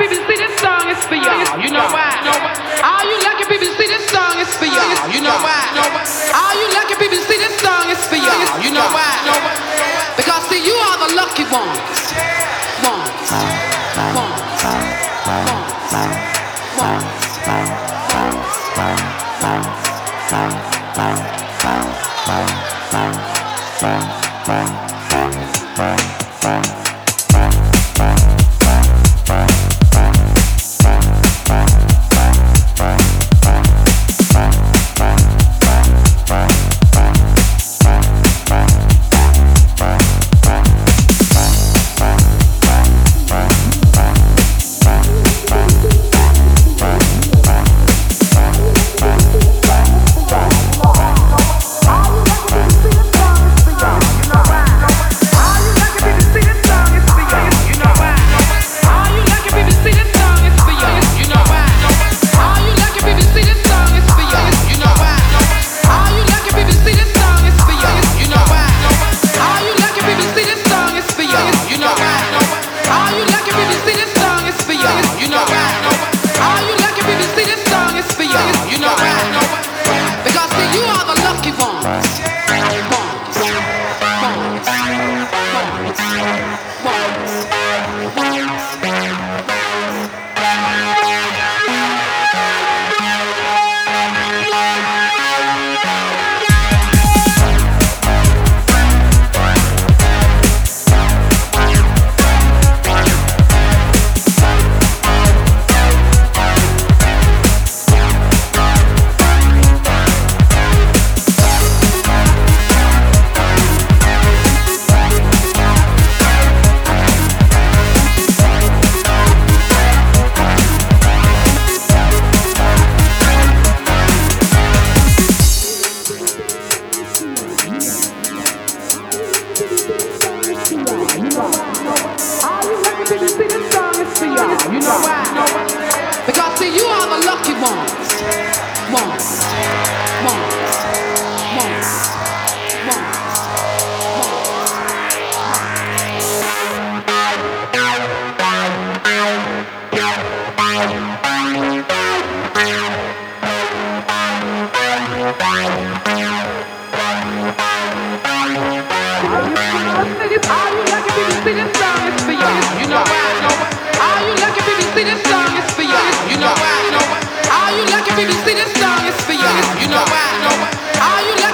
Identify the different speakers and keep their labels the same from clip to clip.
Speaker 1: people, see this song is for y'all. You know why? All you lucky people, see this song is for y'all. You know why? All you lucky people, see this song is for y'all. You know why? Because see, you are the lucky ones. Ones. Ones. Ones. Ones.
Speaker 2: Jones.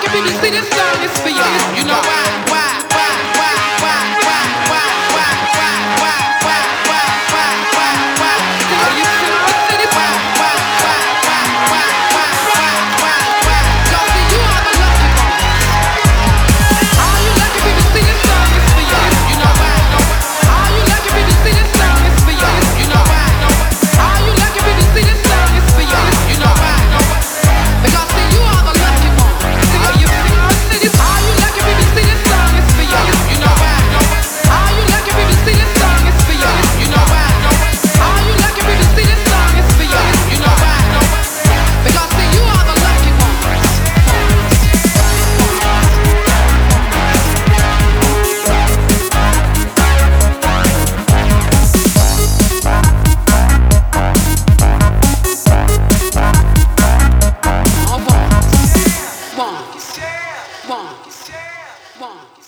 Speaker 2: giving this city is for you. You know why? One. One.